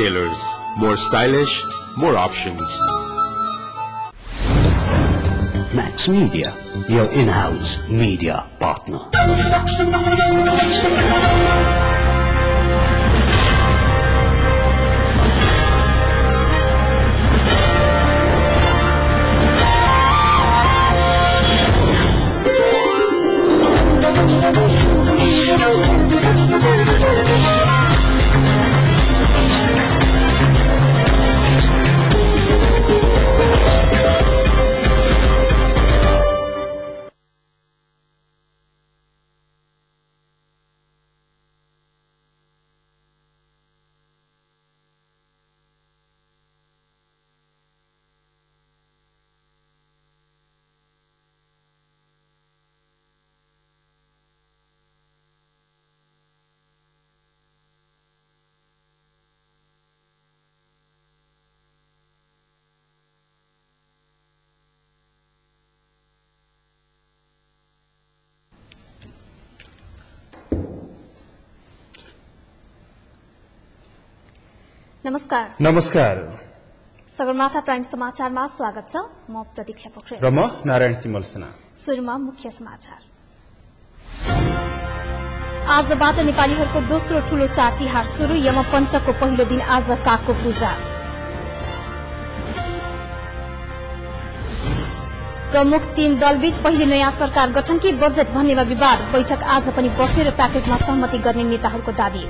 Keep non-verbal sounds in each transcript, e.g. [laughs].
retailers. More stylish, more options. Max Media, your in-house media partner. [laughs] नमस्कार। नमस्कार। Sagarmatha prime समाचारमा स्वागत छ। म प्रतीक्षा पोखरेल। र म नारायण तिमल सुरुमा मुख्य समाचार। आजबाट नेपालीहरूको दोस्रो ठूलो चाड तिहार शुरू यमपञ्चको पहिलो दिन आज कागको पूजा। प्रमुख तीन दलबीच पहिले नयाँ सरकार गठन कि बजेट भन्नेमा विवाद। बैठक आज पनि बस्ने र प्याकेजमा सहमति गर्ने नेताहरूको दावी।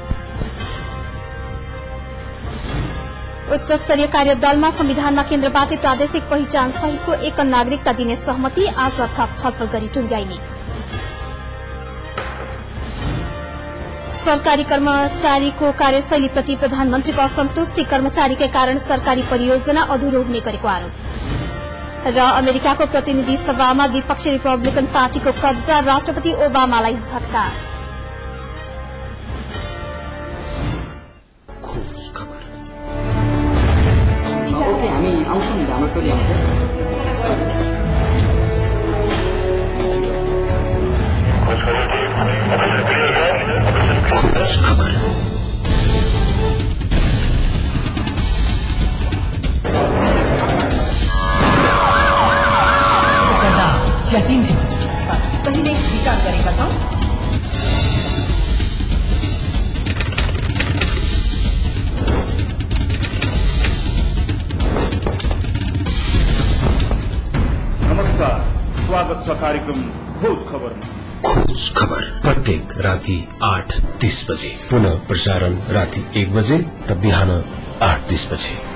उच्च स्तरीय कार्यदलमा संविधानमा केन्द्रबाटै प्रादेशिक पहिचान सहितको एक नागरिकता दिने सहमति आज थप छलफल गरी टुंग्याइने सरकारी कर्मचारीको कार्यशैलीप्रति प्रधानमन्त्रीको असन्तुष्टि कर्मचारीकै कारण सरकारी परियोजना अधुरो हुने गरेको आरोप। र अमेरिकाको प्रतिनिधि सभामा विपक्षी रिपब्लिकन पार्टीको कब्जा राष्ट्रपति ओबामालाई झट्का। आउँछौँ नि नमस्कार स्वागत छ कार्यक्रम खोज खबरमा खोज खबर प्रत्येक राति आठ तीस बजे। पुनः प्रसारण राति एक बजे र बिहान आठ तीस बजे।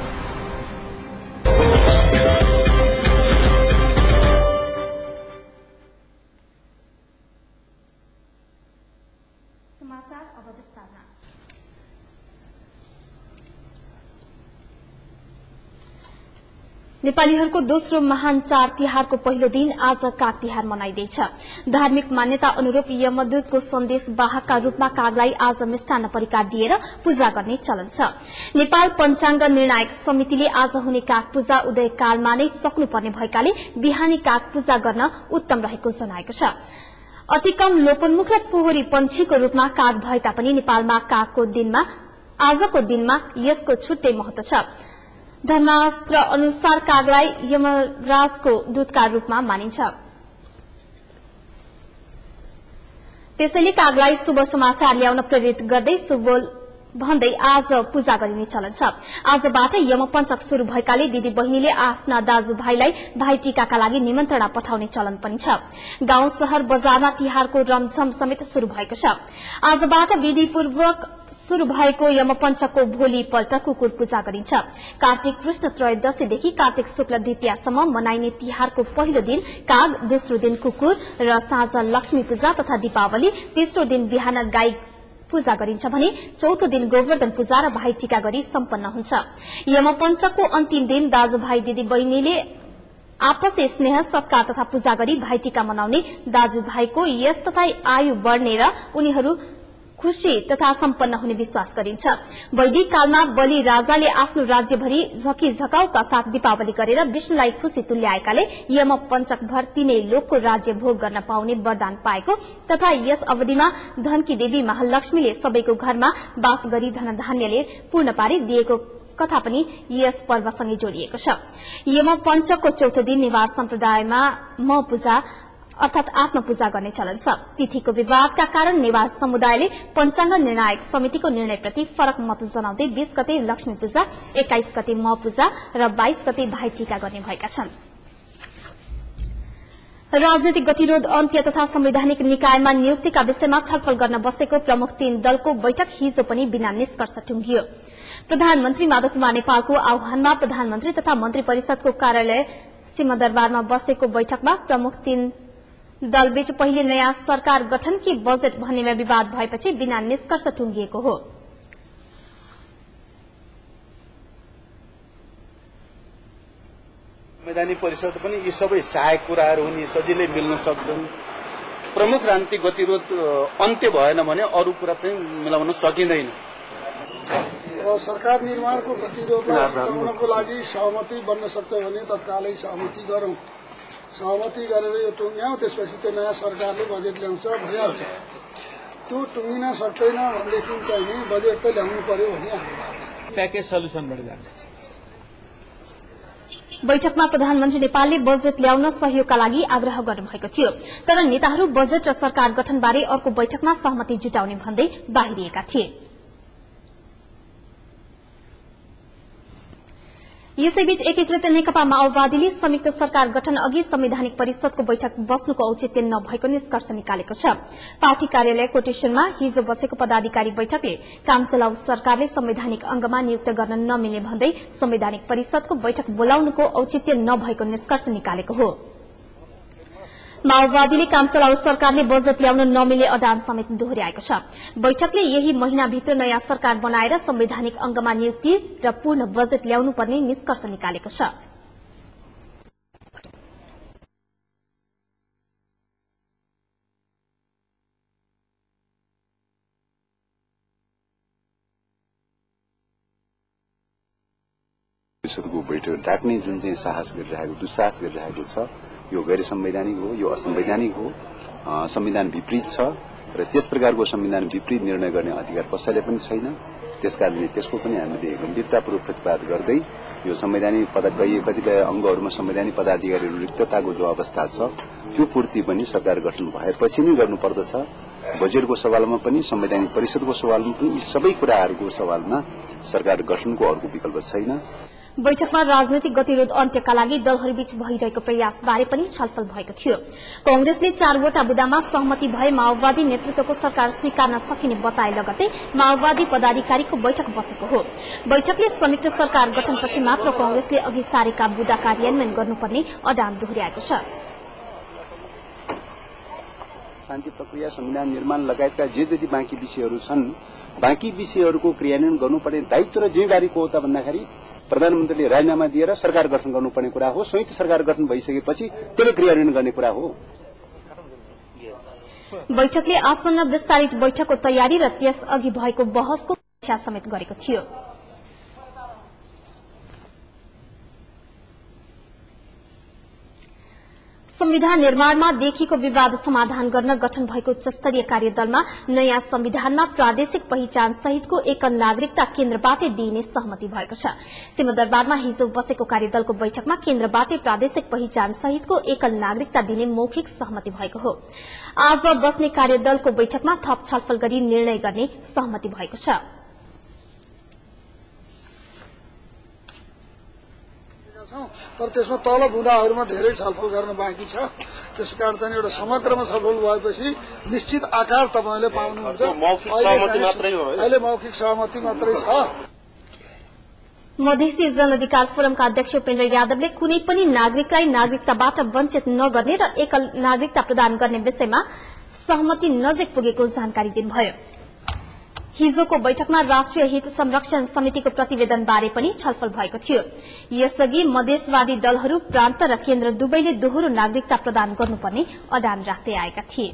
नेपालीहरूको दोस्रो महान चाड तिहारको पहिलो दिन आज काग तिहार मनाइँदैछ। धार्मिक मान्यता अनुरूप यमदूतको सन्देश वाहकका रूपमा कागलाई आज मिष्टान्न परिकार दिएर पूजा गर्ने चलन छ। नेपाल पञ्चाङ्ग निर्णायक समितिले आज हुने काग पूजा उदयकालमा नै सक्नुपर्ने भएकाले बिहानी काग पूजा गर्न उत्तम रहेको जनाएको छ। अति कम लोपन्मुख र फोहोरी पंक्षीको रूपमा काग भए तापनि नेपालमा कागको दिनमा आजको दिनमा यसको छुट्टै महत्व छ। धर्मशास्त्र अनुसार कागलाई यमराजको दूतका रूपमा मानिन्छ। त्यसैले कागलाई शुभ समाचार ल्याउन प्रेरित गर्दै शुभ भन्दै आज पूजा गरिने चलन छ। आजबाट यमपञ्चक शुरू भएकाले दिदी बहिनीले आफ्ना दाजुभाइलाई भाइ टीकाका लागि निमन्त्रणा पठाउने चलन पनि छ। गाउँ शहर बजारमा तिहारको रमझम समेत शुरू भएको छ। आजबाट विधिपूर्वक शुरू भएको यमपञ्चकको भोलिपल्ट कुकुर पूजा गरिन्छ। कार्तिक कृष्ण त्रयोदशीदेखि कार्तिक शुक्ल द्वितीयसम्म मनाइने तिहारको पहिलो दिन काग दोस्रो दिन कुकुर र साँझ लक्ष्मी पूजा तथा दीपावली तेस्रो दिन बिहान गाई पूजा गरिन्छ भने चौथो दिन गोवर्धन पूजा र भाइ टीका गरी सम्पन्न हुन्छ। यमपञ्चकको अन्तिम दिन दाजुभाइ दिदी बहिनीले आपसी स्नेह सत्कार तथा पूजा गरी भाइटिका मनाउने दाजुभाइको यस तथा आयु बढ़ने र उनीहरू खुशी तथा सम्पन्न हुने विश्वास गरिन्छ। वैदिक कालमा बलि राजाले आफ्नो राज्यभरि झकी झकाउका साथ दीपावली गरेर विष्णुलाई खुशी तुल्याएकाले यम पञ्चकभर तीनै लोकको राज्य भोग गर्न पाउने वरदान पाएको तथा यस अवधिमा धनकी देवी महालक्ष्मीले सबैको घरमा वास गरी धनधान्यले पूर्ण पारी दिएको कथा पनि यस पर्वसँगै जोडिएको छ। यम पञ्चकको चौथो दिन नेवार सम्प्रदायमा म पूजा अर्थात आत्मपूजा गर्ने चलन छ। तिथिको विवादका कारण नेवार समुदायले पञ्चाङ्ग निर्णायक समितिको निर्णयप्रति फरक मत जनाउँदै बीस गते लक्ष्मी पूजा एक्काइस गते म पूजा र बाइस गते भाइ टीका गर्ने भएका छन्। राजनैतिक गतिरोध अन्त्य तथा संवैधानिक निकायमा नियुक्तिका विषयमा छलफल गर्न बसेको प्रमुख तीन दलको बैठक हिजो पनि बिना निष्कर्ष टुंगियो प्रधानमन्त्री माधव कुमार नेपालको आह्वानमा प्रधानमन्त्री तथा मन्त्री परिषदको कार्यालय सिंहदरबारमा बसेको बैठकमा प्रमुख तीन दलबीच पहिले नयाँ सरकार गठन कि बजेट भन्नेमा विवाद भएपछि बिना निष्कर्ष टुंगिएको हो। संवैधानिक परिषद पनि यी सबै सहायक कुराहरू हुन् यी सजिलै मिल्न सक्छन्। प्रमुख राजनीतिक गतिरोध अन्त्य भएन भने अरू कुरा चाहिँ मिलाउन सकिँदैन। सरकार निर्माणको गतिरोधलाई हटाउनको लागि सहमति बन्न सक्छ भने तत्कालै सहमति गरौं। सहमति गरेर यो टुङ्ग्याउँ त्यसपछि त्यो नयाँ सरकारले बजेट ल्याउँछ भइहाल्छ। त्यो टुङ्गिन सक्दैन भनेदेखि चाहिँ बजेट त ल्याउनु पर्यो प्याकेज सल्युसनबाट जान्छ बैठकमा प्रधानमन्त्री नेपालले बजेट ल्याउन सहयोगका लागि आग्रह गर्नुभएको थियो। तर नेताहरू बजेट र सरकार गठनबारे अर्को बैठकमा सहमति जुटाउने भन्दै बाहिरिएका थिए। यसैबीच एकीकृत नेकपा माओवादीले संयुक्त सरकार गठन अघि संवैधानिक परिषदको बैठक बस्नुको औचित्य नभएको निष्कर्ष निकालेको छ। पार्टी कार्यालय कोटेशनमा हिजो बसेको पदाधिकारी बैठकले काम चलाउ सरकारले संवैधानिक अंगमा नियुक्त गर्न नमिल्ने भन्दै संवैधानिक परिषदको बैठक बोलाउनुको औचित्य नभएको निष्कर्ष निकालेको हो। माओवादीले काम चलाउ सरकारले बजेट ल्याउन नमिल्ने अडान समेत दोहोर्याएको छ। बैठकले यही महिनाभित्र नयाँ सरकार बनाएर संवैधानिक अंगमा नियुक्ति र पूर्ण बजेट ल्याउनु पर्ने निष्कर्ष निकालेको छ। बैठक डाक्ने जुन चाहिँ साहस गरिरहेको दुस्साहस गरिरहेको छ यो गैर संवैधानिक हो यो असंवैधानिक हो। संविधान विपरीत छ र त्यस प्रकारको संविधान विपरीत निर्णय गर्ने अधिकार कसैले पनि छैन। त्यसकारणले त्यसको पनि हामीले गम्भीरतापूर्वक प्रतिवाद गर्दै यो संवैधानिक पद कतिपय अङ्गहरूमा संवैधानिक पदाधिकारीहरू रिक्तताको जो अवस्था छ त्यो पूर्ति पनि सरकार गठन भएपछि नै गर्नुपर्दछ। बजेटको सवालमा पनि संवैधानिक परिषदको सवालमा पनि यी सबै कुराहरूको सवालमा सरकार गठनको अर्को विकल्प छैन। बैठकमा राजनैतिक गतिरोध अन्त्यका लागि दलहरूबीच भइरहेको प्रयास बारे पनि छलफल भएको थियो। कंग्रेसले चारवटा बुदामा सहमति भए माओवादी नेतृत्वको सरकार स्वीकार्न सकिने बताए लगतै माओवादी पदाधिकारीको बैठक बसेको हो। बैठकले संयुक्त सरकार गठनपछि मात्र कंग्रेसले अघि सारेका बुदा कार्यान्वयन गर्नुपर्ने अडान दोहोर्याएको छ। शान्ति प्रक्रिया संविधान निर्माण लगायतका जे जति बाँकी विषयहरू छन् बाँकी विषयहरूको क्रियान्वयन गर्नुपर्ने दायित्व र जिम्मेवारी को हो त भन्दाखेरि प्रधानमन्त्रीले राजीनामा दिएर सरकार गठन गर्नुपर्ने कुरा हो संयुक्त सरकार गठन भइसकेपछि त्यसले क्रियान्वयन गर्ने कुरा हो। बैठकले आसन्न विस्तारित बैठकको तयारी र त्यस अघि भएको बहसको समेत गरेको थियो। संविधान निर्माणमा देखिएको विवाद समाधान गर्न गठन भएको उच्चस्तरीय कार्यदलमा नयाँ संविधानमा प्रादेशिक पहिचान सहितको एकल नागरिकता केन्द्रबाटै दिइने सहमति भएको छ। सिंहदरबारमा हिजो बसेको कार्यदलको बैठकमा केन्द्रबाटै प्रादेशिक पहिचान सहितको एकल नागरिकता दिने मौखिक सहमति भएको हो। आज बस्ने कार्यदलको बैठकमा थप छलफल गरी निर्णय गर्ने सहमति भएको छ। छौँ तर त्यसमा तल बुदाहरूमा धेरै छलफल गर्न बाँकी छ। त्यसै कारण चाहिँ एउटा समग्रमा छलफल भएपछि निश्चित आकार तपाईँले पाउनुहुन्छ। मौखिक अहिले सहमति चाहिँ- मात्रै हो है? अहिले मौखिक सहमति मात्रै छ। मधेसी जन अधिकार फोरमका अध्यक्ष उपेन्द्र यादवले कुनै पनि नागरिकलाई नागरिकताबाट वञ्चित नगर्ने र एकल नागरिकता प्रदान गर्ने विषयमा सहमति नजिक पुगेको जानकारी दिनुभयो। हिजोको बैठकमा राष्ट्रिय हित संरक्षण समितिको प्रतिवेदन बारे पनि छलफल भएको थियो। यसअघि मधेसवादी दलहरू प्रान्त र केन्द्र दुवैले दोहोरो नागरिकता प्रदान गर्नुपर्ने अडान राख्दै आएका थिए।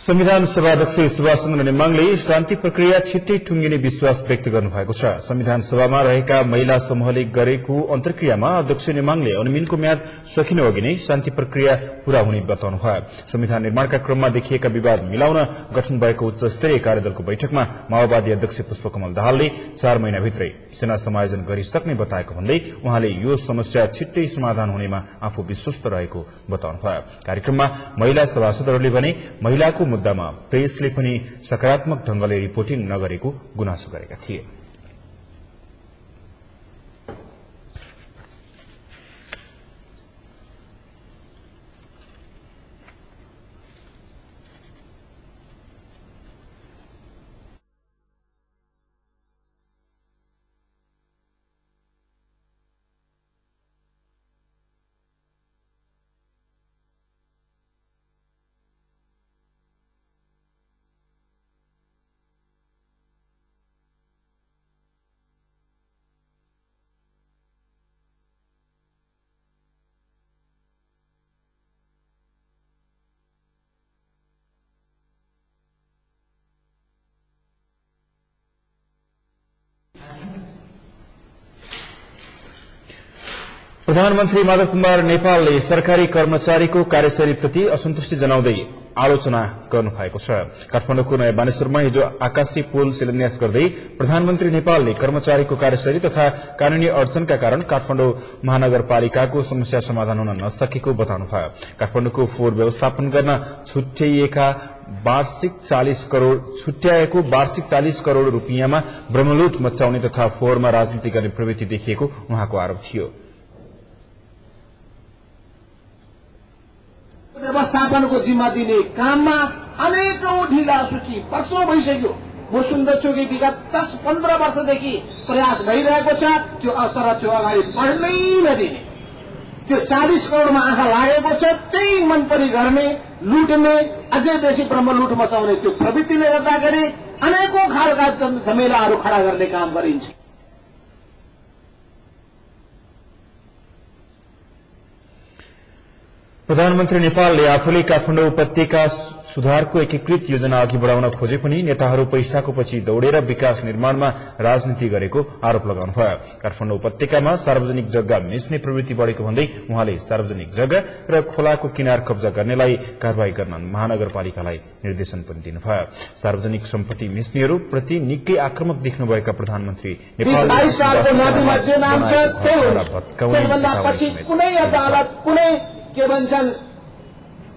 संविधान सुभाष चन्द्र नेमाङले शान्ति प्रक्रिया छिट्टै टुंगिने विश्वास व्यक्त गर्नुभएको छ। संविधान सभामा रहेका महिला समूहले गरेको अन्तर्क्रियामा अध्यक्ष नेमाङले अनुमिनको म्याद सकिनु अघि नै शान्ति प्रक्रिया पूरा हुने बताउनुभयो संविधान निर्माणका क्रममा देखिएका विवाद मिलाउन गठन भएको उच्च स्तरीय कार्यदलको बैठकमा माओवादी अध्यक्ष पुष्पकमल दाहालले चार महिनाभित्रै सेना समायोजन गरिसक्ने बताएको भन्दै उहाँले यो समस्या छिट्टै समाधान हुनेमा आफू विश्वस्त रहेको बताउनुभयो कार्यक्रममा महिला सभासदहरूले भने महिलाको मुद्दामा प्रेसले पनि सकारात्मक ढंगले रिपोर्टिङ नगरेको गुनासो गरेका थिए। प्रधानमन्त्री माधव कुमार नेपालले सरकारी कर्मचारीको कार्यशैलीप्रति असन्तुष्टि जनाउँदै आलोचना गर्नु भएको छ। काठमाडौँको नयाँ बानेश्वरमा हिजो आकाशी पुल शिलान्यास गर्दै प्रधानमन्त्री नेपालले कर्मचारीको कार्यशैली तथा कानूनी अडचनका कारण काठमाडौँ महानगरपालिकाको समस्या समाधान हुन नसकेको बताउनुभयो। काठमाडौँको फोहोर व्यवस्थापन गर्न छुट्याइएका वार्षिक चालिस करोड़ छुट्याएको वार्षिक चालिस करोड़ रूपियाँमा ब्रह्मलुट मचाउने तथा फोहोरमा राजनीति गर्ने प्रवृत्ति देखिएको उहाँको आरोप थियो। व्यवस्थापनको जिम्मा दिने काममा अनेकौं ढिला सूची वर्षौं भइसक्यो म सुन्दछु कि विगत दस पन्ध्र वर्षदेखि प्रयास भइरहेको छ त्यो तर त्यो अगाडि बढ्नै नदिने त्यो चालिस करोड़मा आँखा लागेको छ त्यही मन परी गर्ने लुट्ने अझै बेसी ब्रह्म लुट मचाउने त्यो प्रवृत्तिले गर्दाखेरि अनेकौं खालका झमेलाहरू खड़ा गर्ने काम गरिन्छ प्रधानमन्त्री नेपालले आफूले काठमाडौँ उपत्यका सुधारको एकीकृत योजना अघि बढ़ाउन खोजे पनि नेताहरू पैसाको पछि दौड़ेर विकास निर्माणमा राजनीति गरेको आरोप लगाउनुभयो। काठमाडौँ उपत्यकामा सार्वजनिक जग्गा मिच्ने प्रवृत्ति बढ़ेको भन्दै उहाँले सार्वजनिक जग्गा र खोलाको किनार कब्जा गर्नेलाई कार्यवाही गर्न महानगरपालिकालाई निर्देशन पनि दिनुभयो। सार्वजनिक सम्पत्ति मिच्नेहरू प्रति निकै आक्रमक देख्नुभएका प्रधानमन्त्री नेपालले के भन्छन्?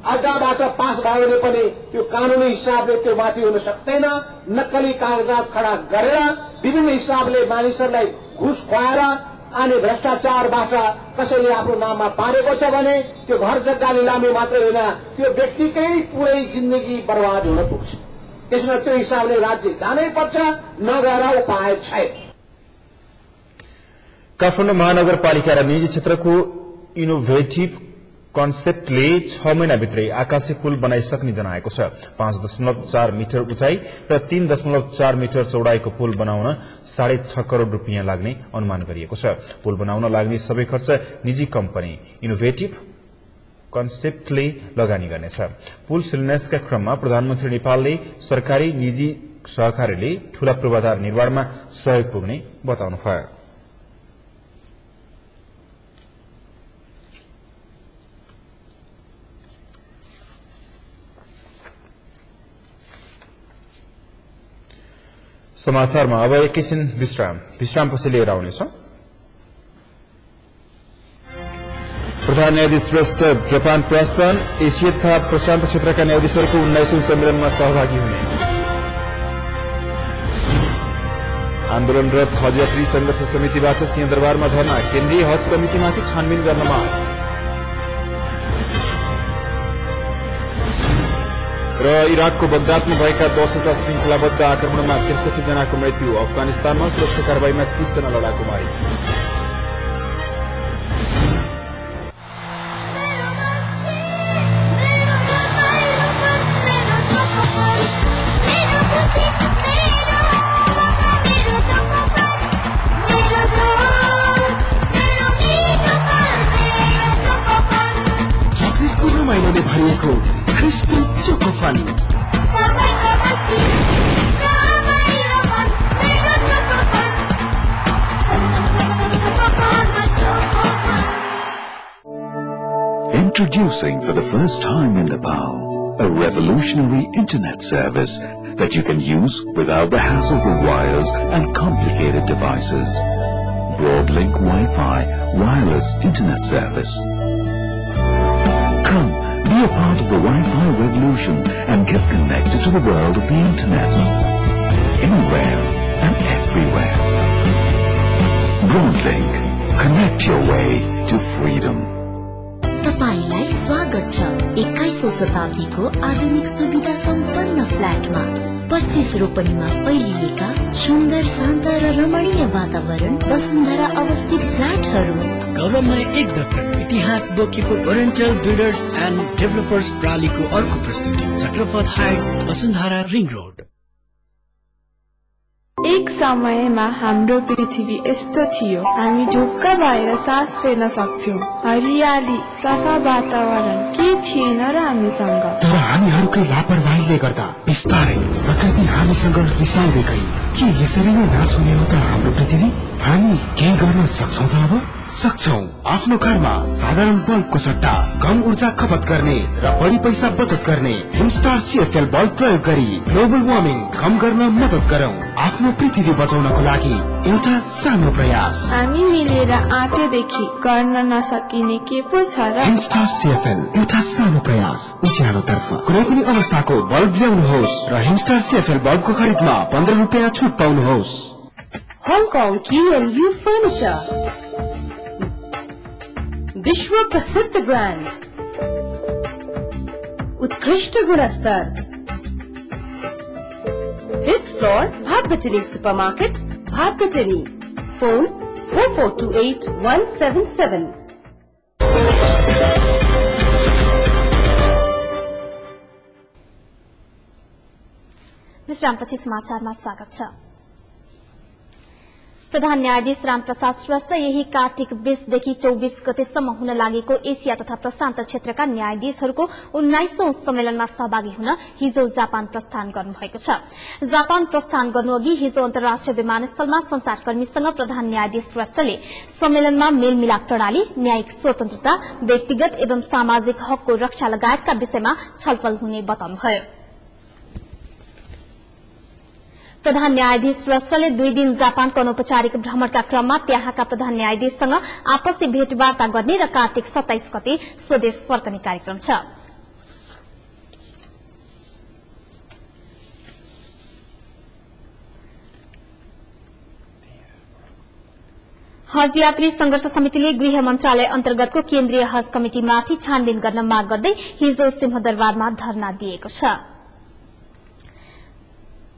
अड्डाबाट पास भयो भने पनि त्यो कानूनी हिसाबले त्यो माथि हुन सक्दैन। नक्कली कागजात खड़ा गरेर विभिन्न हिसाबले मानिसहरूलाई घुस खुवाएर अनि भ्रष्टाचारबाट कसैले आफ्नो नाममा पारेको छ भने त्यो घर जग्गा निलामी मात्रै होइन त्यो व्यक्तिकै पुरै जिन्दगी बर्बाद हुन पुग्छ। त्यसमा त्यो हिसाबले राज्य जानै पर्छ नगएर उपाय छैन। काठमाडौँ महानगरपालिका र निजी क्षेत्रको इनोभेटिभ कन्सेप्टले छ महिनाभित्रै आकाशे पुल बनाइसक्ने जनाएको छ। पाँच दशमलव चार मिटर उचाइ र तीन दशमलव चार मिटर चौड़ाईको पुल बनाउन साढे छ करोड़ रूपियाँ लाग्ने अनुमान गरिएको छ। पुल बनाउन लाग्ने सबै खर्च निजी कम्पनी इनोभेटिभ कन्सेप्टले लगानी गर्नेछ। पुल शिलान्यासका क्रममा प्रधानमन्त्री नेपालले सरकारी निजी सहकारीले ठूला पूर्वाधार निर्माणमा सहयोग पुग्ने बताउनुभयो। समाचारमा अब एकैछिन विश्राम। विश्रामपछि लिएर आउनेछौ। प्रधान न्यायाधीश श्रेष्ठ जापान प्रस्थान एसिया तथा प्रशान्त क्षेत्रका न्यायाधीशहरूको उन्नाइसौं सम्मेलनमा सहभागी हुने। आन्दोलनरत हज यात्री संघर्ष समितिबाट सिंहदरबारमा धर्ना केन्द्रीय हज कमिटिमाथि छानबिन गर्न माग र इराकको बगदादमा भएका दसवटा श्रृंखलाबद्ध आक्रमणमा त्रिसठी जनाको मृत्यु अफगानिस्तानमा सुरक्षा कारवाहीमा तीसजना लडाकु मारे Introducing for the first time in Nepal a revolutionary internet service that you can use without the hassles of wires and complicated devices. Broadlink Wi-Fi wireless internet service. Come, be a part of the Wi-Fi revolution and get connected to the world of the internet. Anywhere and everywhere. Broadlink. Connect your way to freedom. स्वागत छ। एक्काइसौँ शताब्दीको आधुनिक सुविधा सम्पन्न फ्ल्याटमा। पच्चिस रोपनीमा फैलिएका सुन्दर शान्त र रमणीय वातावरण वसुन्धरा अवस्थित फ्ल्याटहरू। गौरवमय एक दशक इतिहास बोकेको ओरिएन्टल बिल्डर्स एन्ड डेभलपर्स प्रणालीको अर्को प्रस्तुति Chakrapath heights Basundhara ring road एक समयमा हाम्रो पृथ्वी यस्तो थियो। हामी ढुक्क भएर सास फेर्न सक्थ्यौँ। हरियाली सफा वातावरण के थिएन र हामीसँग? तर हामीहरूकै लापरवाहीले गर्दा बिस्तारै प्रकृति हामीसँग रिसाउँदै गई। के यसरी नै नाश हुने हो त हाम्रो पृथ्वी? हामी केही गर्न सक्छौ त अब? सक्छौ। आफ्नो घरमा साधारण बल्बको सट्टा कम ऊर्जा खपत गर्ने र बढी पैसा बचत गर्ने हिमस्टार सिएफएल बल्ब प्रयोग गरी ग्लोबल वार्मिङ कम गर्न मदत गरौँ। आफ्नो पृथ्वी बचाउनको लागि एउटा सानो प्रयास। हामी मिलेर आँटेदेखि गर्न नसकिने के पो छ र? हिमस्टार सिएफएल एउटा सानो प्रयास उज्यालो तर्फ कुनै पनि अवस्थाको बल्ब ल्याउनुहोस् र हिमस्टार सिएफएल बल्बको खरिदमा पन्ध्र रुपियाँ छुट पाउनुहोस् Hong Kong QMU Furniture विश्व प्रसिद्ध ब्रान्ड उत्कृष्ट गुणस्तर fifth floor Bhatbhateni supermarket Bhatbhateni phone four four two eight one seven seven विश्रामपछि समाचारमा स्वागत छ। प्रधान न्यायाधीश रामप्रसाद श्रेष्ठ यही कार्तिक बीसदेखि चौबिस गतेसम्म हुन लागेको एसिया तथा प्रशान्त क्षेत्रका न्यायाधीशहरूको उन्नाइसौं सम्मेलनमा सहभागी हुन हिजो जापान प्रस्थान गर्नुभएको छ। जापान प्रस्थान गर्नुअघि हिजो अन्तर्राष्ट्रिय विमानस्थलमा संचारकर्मीसँग प्रधान न्यायाधीश श्रेष्ठले सम्मेलनमा मेलमिलाप प्रणाली न्यायिक स्वतन्त्रता व्यक्तिगत एवं सामाजिक हकको रक्षा लगायतका विषयमा छलफल हुने बताउनुभयो। प्रधान न्यायाधीश श्रेष्ठले दुई दिन जापानको अनौपचारिक भ्रमणका क्रममा त्यहाँका प्रधान न्यायाधीशसँग आपसी भेटवार्ता गर्ने र कार्तिक सत्ताइस गते स्वदेश फर्कने कार्यक्रम छ। हज यात्री संघर्ष समितिले गृह मन्त्रालय अन्तर्गतको केन्द्रीय हज कमिटिमाथि छानबिन गर्न माग गर्दै हिजो सिंहदरबारमा धरना दिएको छ।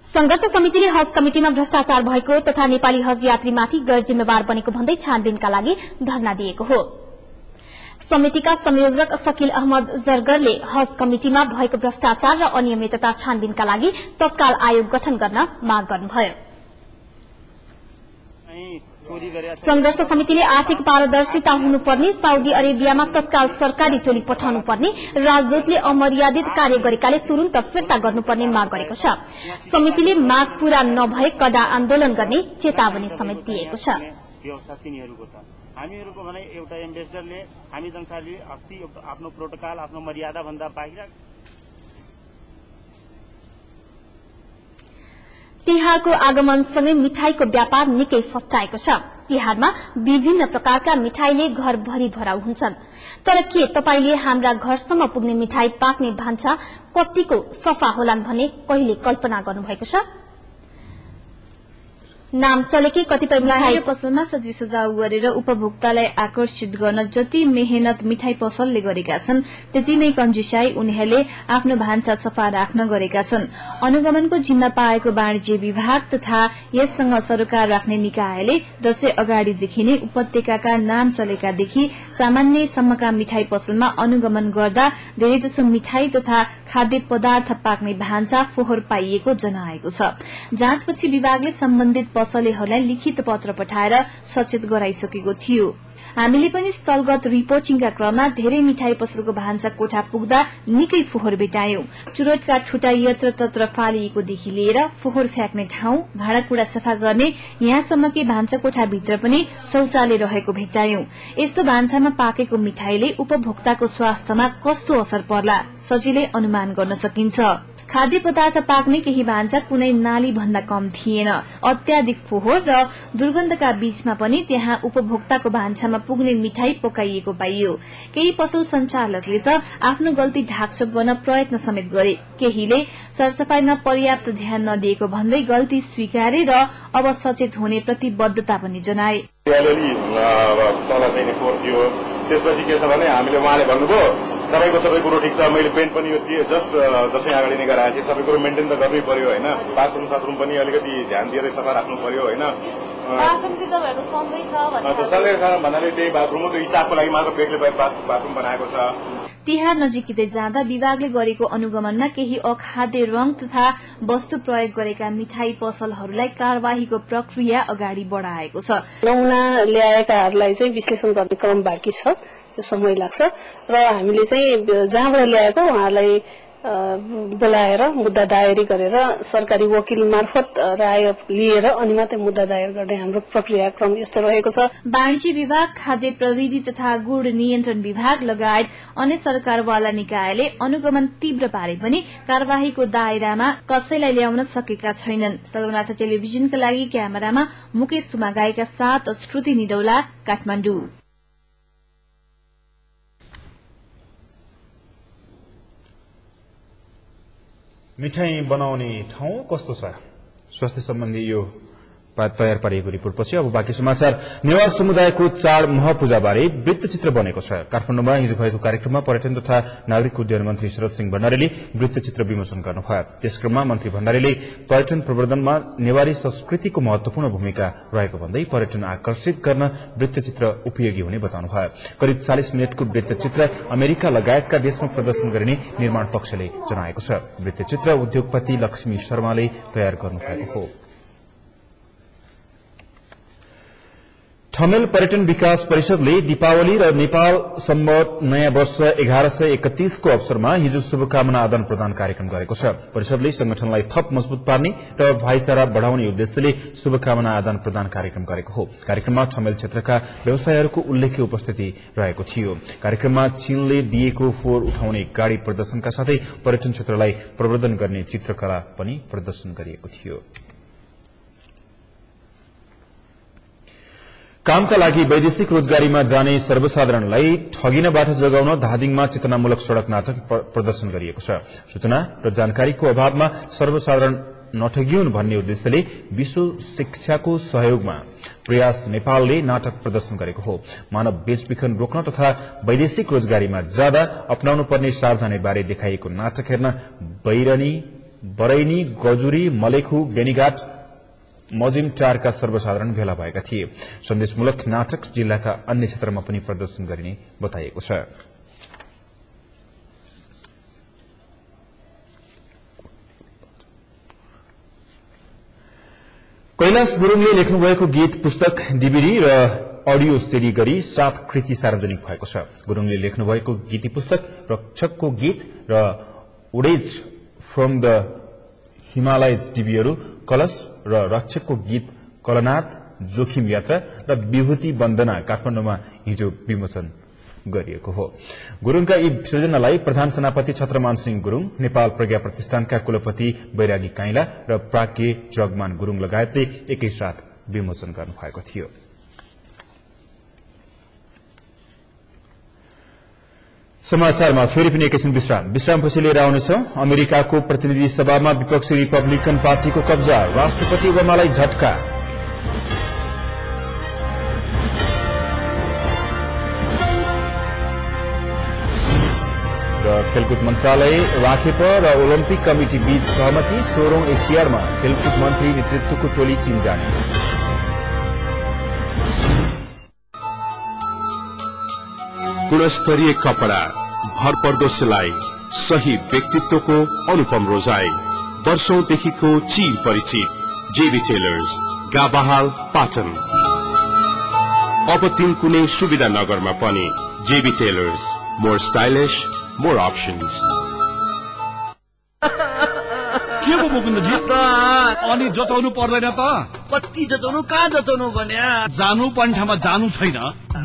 संघर्ष समितिले हज कमिटिमा भ्रष्टाचार भएको तथा नेपाली हज यात्रीमाथि गैर जिम्मेवार बनेको भन्दै छानबिनका लागि धरना दिएको हो। समितिका संयोजक शकील अहमद जरगरले हज कमिटिमा भएको भ्रष्टाचार र अनियमितता छानबिनका लागि तत्काल आयोग गठन गर्न माग गर्नुभयो। संघर्ष समितिले आर्थिक पारदर्शिता हुनुपर्ने साउदी अरेबियामा तत्काल सरकारी टोली पठाउनु पर्ने राजदूतले अमर्यादित कार्य गरेकाले तुरन्त फिर्ता गर्नुपर्ने माग गरेको छ। समितिले माग पूरा नभए कडा आन्दोलन गर्ने चेतावनी समेत दिएको छ। हामीहरूको भने एउटा एम्बेसडरले हामी जनसाले अस्ति आफ्नो प्रोटोकल आफ्नो मर्यादा भन्दा बाहिर तिहारको आगमनसँगै मिठाईको व्यापार निकै फस्टाएको छ। तिहारमा विभिन्न प्रकारका मिठाईले घरभरि भराउ हुन्छन्। तर के तपाईँले हाम्रा घरसम्म पुग्ने मिठाई पाक्ने भान्सा कतिको सफा होलान् भन्ने कहिले कल्पना गर्नुभएको छ? नाम चलेकै कतिपय मिठाई पसलमा सजी सजाउ गरेर उपभोक्तालाई आकर्षित गर्न जति मेहनत मिठाई पसलले गरेका छन् त्यति नै कन्जुसाई उनीहरूले आफ्नो भान्सा सफा राख्न गरेका छन्। अनुगमनको जिम्मा पाएको वाणिज्य विभाग तथा यससँग सरोकार राख्ने निकायले दशै अगाडिदेखि नै उपत्यकाका नाम चलेकादेखि सामान्यसम्मका मिठाई पसलमा अनुगमन गर्दा धेरैजसो मिठाई तथा खाद्य पदार्थ पाक्ने भान्सा फोहोर पाइएको जनाएको छ। जाँचपछि विभागले सम्बन्धित पसलेहरूलाई लिखित पत्र पठाएर सचेत गराइसकेको थियो। हामीले पनि स्थलगत रिपोर्टिङका क्रममा धेरै मिठाई पसलको भान्सा कोठा पुग्दा निकै फोहोर भेटायौं चुरोटका ठुटा यत्र तत्र फालिएकोदेखि लिएर फोहोर फ्याँक्ने ठाउँ भाँडाकुँडा सफा गर्ने यहाँसम्म कि भान्सा कोठाभित्र पनि शौचालय रहेको भेट्टायौं यस्तो भान्सामा पाकेको मिठाईले उपभोक्ताको स्वास्थ्यमा कस्तो असर पर्ला सजिलै अनुमान गर्न सकिन्छ। खाद्य पदार्थ पाक्ने केही भान्सा कुनै नाली भन्दा कम थिएन। अत्याधिक फोहोर र दुर्गन्धका बीचमा पनि त्यहाँ उपभोक्ताको भान्सामा पुग्ने मिठाई पकाइएको पाइयो। केही पसल संचालकले त आफ्नो गल्ती ढाकछोप गर्न प्रयत्न समेत गरे। केहीले सरसफाईमा पर्याप्त ध्यान नदिएको भन्दै गल्ती स्वीकारे र अब सचेत हुने प्रतिबद्धता पनि जनाए। त्यसपछि के छ भने हामीले उहाँले भन्नुभयो तपाईँको सबै कुरो ठिक छ। मैले पेन्ट पनि यो दिएँ जस्ट दसैँ अगाडि नै गराएको थिएँ। सबै कुरो मेन्टेन त गर्नै पर्यो होइन? बाथरुम साथरुम पनि अलिकति ध्यान दिएर सफा राख्नु पर्यो होइन? सँगै छ भन्नाले त्यही बाथरुम त्यो स्टाफको लागि मात्र बेग्लै बाथरुम बनाएको छ। तिहार नजिकिँदै जाँदा विभागले गरेको अनुगमनमा केही अखाद्य रंग तथा वस्तु प्रयोग गरेका मिठाई पसलहरूलाई कार्यवाहीको प्रक्रिया अगाडि बढ़ाएको छ। नमुना ल्याएकाहरूलाई चाहिँ विश्लेषण गर्ने क्रम बाँकी छ। समय लाग्छ। र हामीले चाहिँ जहाँबाट ल्याएको उहाँहरूलाई बोलाएर मुद्दा दायरी गरेर सरकारी वकिल मार्फत राय लिएर अनि मात्रै मुद्दा दायर गर्ने हाम्रो प्रक्रिया क्रम यस्तो रहेको छ। वाणिज्य विभाग खाद्य प्रविधि तथा गुण नियन्त्रण विभाग लगायत अन्य सरकारवाला निकायले अनुगमन तीव्र पारे पनि कार्यवाहीको दायरामा कसैलाई ल्याउन सकेका छैनन्। सगरमाथा टेलिभिजनका लागि क्यामेरामा मुकेश सुमागाईका साथ श्रुति निडौला काठमाडौँ। मिठाई बनाउने ठाउँ कस्तो छ? स्वास्थ्य सम्बन्धी यो तयार पारिएको रिपोर्टपछि अब बाँकी समाचार। नेवार समुदायको चाड महापूजाबारे वृत्तचित्र बनेको छ। काठमाडौँमा हिजो भएको कार्यक्रममा पर्यटन तथा नागरिक उड्डयन मन्त्री शरद सिंह भण्डारीले वृत्तचित्र विमोचन गर्नुभयो। त्यस क्रममा मन्त्री भण्डारीले पर्यटन प्रवर्धनमा नेवारी संस्कृतिको महत्वपूर्ण भूमिका रहेको भन्दै पर्यटन आकर्षित गर्न वृत्तचित्र उपयोगी हुने बताउनुभयो। करिब चालिस मिनटको वृत्तचित्र अमेरिका लगायतका देशमा प्रदर्शन गरिने निर्माण पक्षले जनाएको छ। वृत्तचित्र उद्योगपति लक्ष्मी शर्माले तयार गर्नुभएको हो। ठमेल पर्यटन विकास परिषदले दीपावली र नेपाल सम्मत नयाँ वर्ष एघार सय एकतीसको अवसरमा हिजो शुभकामना आदान प्रदान कार्यक्रम गरेको छ। परिषदले संगठनलाई थप मजबूत पार्ने र भाइचारा बढ़ाउने उद्देश्यले शुभकामना आदान प्रदान कार्यक्रम गरेको हो। कार्यक्रममा ठमेल क्षेत्रका व्यवसायहरूको उल्लेख्य उपस्थिति रहेको थियो। कार्यक्रममा चीनले दिएको फोहोर उठाउने गाड़ी प्रदर्शनका साथै पर्यटन क्षेत्रलाई प्रवर्धन गर्ने चित्रकला पनि प्रदर्शन गरिएको थियो। कामका लागि वैदेशिक रोजगारीमा जाने सर्वसाधारणलाई ठगिनबाट जोगाउन धादिङमा चेतनामूलक सड़क नाटक प्रदर्शन गरिएको छ। सूचना र जानकारीको अभावमा सर्वसाधारण नठगिउन् भन्ने उद्देश्यले विश्व शिक्षाको सहयोगमा प्रयास नेपालले नाटक प्रदर्शन गरेको हो। मानव बेचबिखन रोक्न तथा वैदेशिक रोजगारीमा जाँदा अप्नाउनु पर्ने सावधानी बारे देखाइएको नाटक हेर्न बैरनी बरैनी गजुरी मलेखु बेनीघाट मजिम चारका सर्वसाधारण भेला भएका थिए। सन्देशमूलक नाटक जिल्लाका अन्य क्षेत्रमा पनि प्रदर्शन गरिने बताइएको छ। कैलाश गुरूङले लेख्नुभएको गीत पुस्तक डिभिडी र अडियो सेरी गरी सात कृति सार्वजनिक भएको छ। गुरूङले लेख्नुभएको गीती पुस्तक रक्षकको गीत र उडेज फ्रम द हिमालयज डिबीहरू कलश र रक्षकको गीत कलनाथ जोखिम यात्रा र विभूति वन्दना काठमाडौँमा हिजो विमोचन गरिएको हो। गुरूङका यी सृजनालाई प्रधान सेनापति छत्रमान सिंह गुरूङ नेपाल प्रज्ञा प्रतिष्ठानका कुलपति बैरागी काइला र प्राज्ञ जगमान गुरूङ लगायतले एकैसाथ विमोचन गर्नुभएको थियो। समाचारमा फेरि पनि एकैछिन विश्राम। विश्रामपछि लिएर आउनेछौ। अमेरिकाको प्रतिनिधि सभामा विपक्षी रिपब्लिकन पार्टीको कब्जा राष्ट्रपति ओबामालाई झट्का। र खेलकुद मन्त्रालय राखेप र ओलम्पिक कमिटी बीच सहमति सोह्रौं एसियारमा खेलकुद मन्त्री नेतृत्वको टोली चीन जाने गुणस्तरीय कपड़ा भरपर्दो सिलाई सही व्यक्तित्वको अनुपम रोजाई वर्षौंदेखिको चिर परिचित जेबी टेलर्स गाबाहाल पाटन। अब तिन कुनै सुविधा नगरमा पनि JB tailors more stylish more options के पो मुकुन्दजी? अनि जताउनु पर्दैन त। कति जताउनु कहाँ जताउनु भने जानु पर्ने ठाउँमा जानु छैन।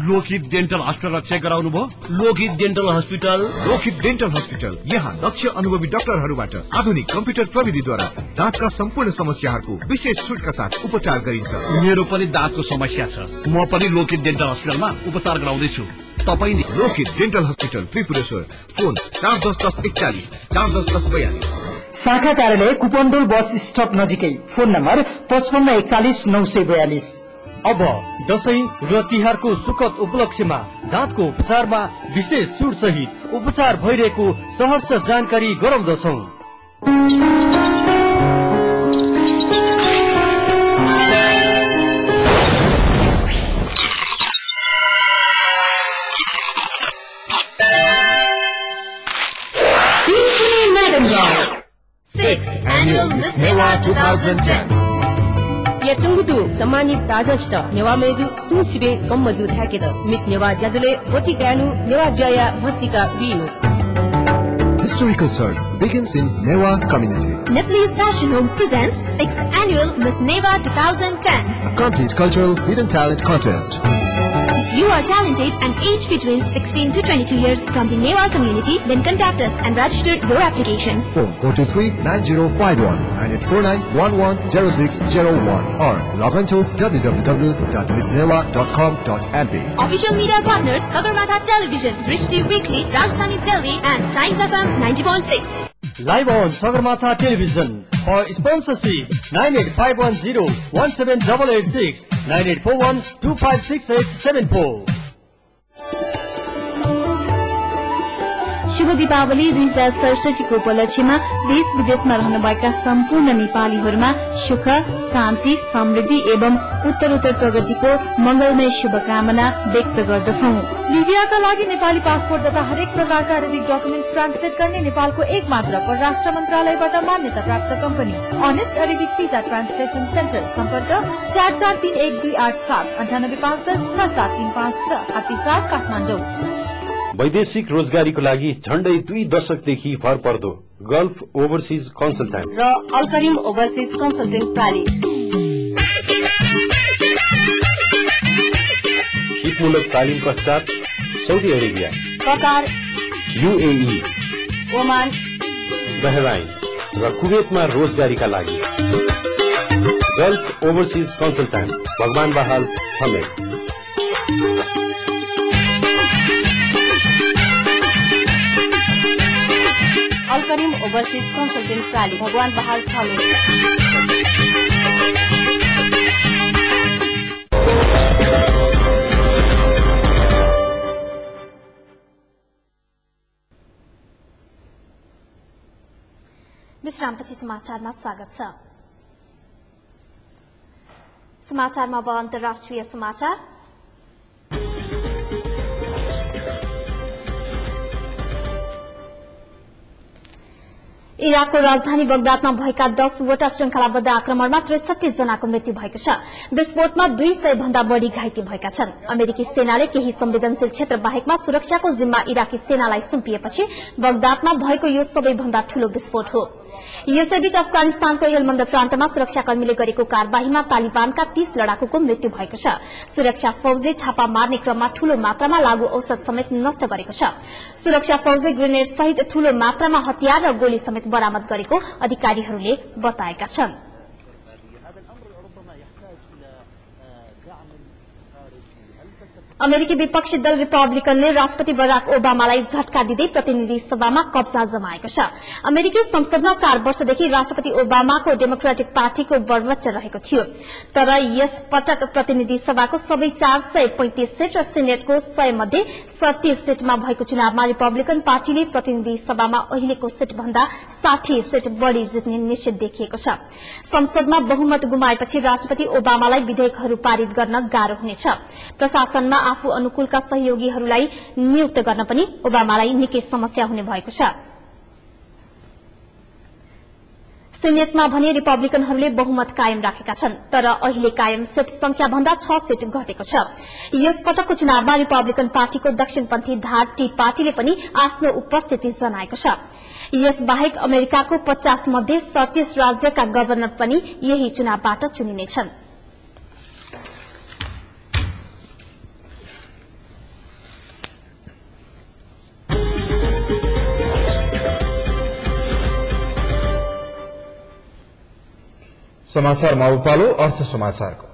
लोकहित डेन्टल हस्पिटल चेक गराउनु भयो। Lokhit dental hospital. Lokhit dental hospital. यहाँ दक्ष अनुभवी डाक्टरहरूबाट आधुनिक कम्प्युटर प्रविधिद्वारा दाँतका सम्पूर्ण समस्याहरूको विशेष छुटका साथ उपचार गरिन्छ। मेरो पनि दाँतको समस्या छ। म पनि लोकहित डेन्टल हस्पिटलमा उपचार गराउँदैछु। तपाईँले लोकहित डेन्टल हस्पिटल त्रिपुरेश्वर फोन चार दस दस एकचालिस चार दस दस बयालिस। शाखा कार्यालय कुपन्डोल बस स्टप नजिकै। फोन नम्बर पचपन्न एकचालिस नौ सय बयालिस। अब दसैँ र तिहारको सुखद उपलक्ष्यमा दाँतको उपचारमा विशेष छुट सहित उपचार भइरहेको सहर्ष जानकारी गराउँदछौ। Miss Newa 2010. Ya chungudu zamani tajashta newa meju sun sibe gammaju thakeda miss newa jazule oti ganu newa jaya bhasika vinu Historical search begins in Newa community. Nepalese Fashion Home presents 6th Annual Miss Neva 2010. A complete cultural hidden talent contest. If you are talented and aged between 16 to 22 years from the Neva community, then contact us and register your application. Phone 423-9051 and at 49110601 or log on to www.missnewa.com.mp. Official media partners Sagarmatha Television, Drishti Weekly, Rajdhani Delhi and Times FM 90.6. Live on Sagarmatha Television. For sponsorship, 98510 17886 9841 शुभ दीपावली दुई हजार सडसठीको उपलक्ष्यमा देश विदेशमा रहनुभएका सम्पूर्ण नेपालीहरूमा सुख शान्ति समृद्धि एवं उत्तरोत्तर प्रगतिको मंगलमय शुभकामना व्यक्त गर्दछौ। लिबियाका लागि नेपाली पासपोर्ट तथा हरेक प्रकारका अरेबिक डकुमेन्ट्स ट्रान्सलेट गर्ने नेपालको एक मात्र परराष्ट्र मन्त्रालयबाट मान्यता प्राप्त company honest Arabic visa translation centre सम्पर्क चार चार तीन एक दुई आठ सात अन्ठानब्बे पाँच दस छ सात तीन पाँच छ हात्ती काठमाडौँ। वैदेशिक रोजगारीको लागि झण्डै दुई दशकदेखि भर पर्दो गल्फ ओभरसिज कन्सल्टेन्ट। र अल्करिम ओभरसिज कन्सल्टेन्ट प्राली। हितमूलक तालिम पश्चात Saudi Arabia Qatar UAE Oman Bahrain र कुवेतमा रोजगारीका लागि। गल्फ ओभरसिज कन्सल्टेन्ट भगवान बहाल छमेल अल्करिम ओभरसिज कन्सल्टेन्ट प्राली भगवान बहाल छमेल विश्रामपछि समाचारमा स्वागत छ। समाचारमा अब अन्तर्राष्ट्रिय समाचार। इराकको राजधानी बगदादमा भएका दसवटा श्रृंखलाबद्ध आक्रमणमा त्रिसठी जनाको मृत्यु भएको छ। विस्फोटमा दुई सय भन्दा बढ़ी घाइते भएका छन्। अमेरिकी सेनाले केही संवेदनशील क्षेत्र बाहेकमा सुरक्षाको जिम्मा इराकी सेनालाई सुम्पिएपछि बगदादमा भएको यो सबैभन्दा ठूलो विस्फोट हो। यसैबीच अफगानिस्तानको हेलमन्द प्रान्तमा सुरक्षाकर्मीले गरेको कार्यवाहीमा तालिबानका तीस लड़ाकुको मृत्यु भएको छ। सुरक्षा फौजले छापा मार्ने क्रममा ठूलो मात्रामा लागू औषध समेत नष्ट गरेको छ। सुरक्षा फौजले ग्रेनेड सहित ठूलो मात्रामा हतियार र गोली समेत बरामद गरेको अधिकारीहरूले बताएका छन्। अमेरिकी विपक्षी दल रिपब्लिकनले राष्ट्रपति बराक ओबामालाई झट्का दिँदै प्रतिनिधि सभामा कब्जा जमाएको छ। अमेरिकी संसदमा चार वर्षदेखि राष्ट्रपति ओबामाको डेमोक्रेटिक पार्टीको बर्वच्च रहेको थियो। तर यस पटक प्रतिनिधि सभाको सबै चार सय पैंतिस सीट र सिनेटको सय मध्ये सत्तीस सीटमा भएको चुनावमा रिपब्लिकन पार्टीले प्रतिनिधि सभामा अहिलेको सीट भन्दा साठी सीट बढ़ी जित्ने निश्चित देखिएको छ। संसदमा बहुमत गुमाएपछि राष्ट्रपति ओबामालाई विधेयकहरू पारित गर्न गाह्रो हुनेछ। प्रशासनमा आफू अनुकूलका सहयोगीहरूलाई नियुक्त गर्न पनि ओबामालाई निकै समस्या हुने भएको छ। सेनेटमा भने रिपब्लिकनहरूले बहुमत कायम राखेका छन् तर अहिले कायम सीट संख्या भन्दा छ सीट घटेको छ। यस पटकको चुनावमा रिपब्लिकन पार्टीको दक्षिणपन्थी धार टी पार्टीले पनि आफ्नो उपस्थिति जनाएको छ। यस बाहेक अमेरिकाको पचास मध्ये सतीस राज्यका गवर्नर पनि यही चुनावबाट चुनिनेछन् समाचारमा अब पालो अर्थ समाचारको।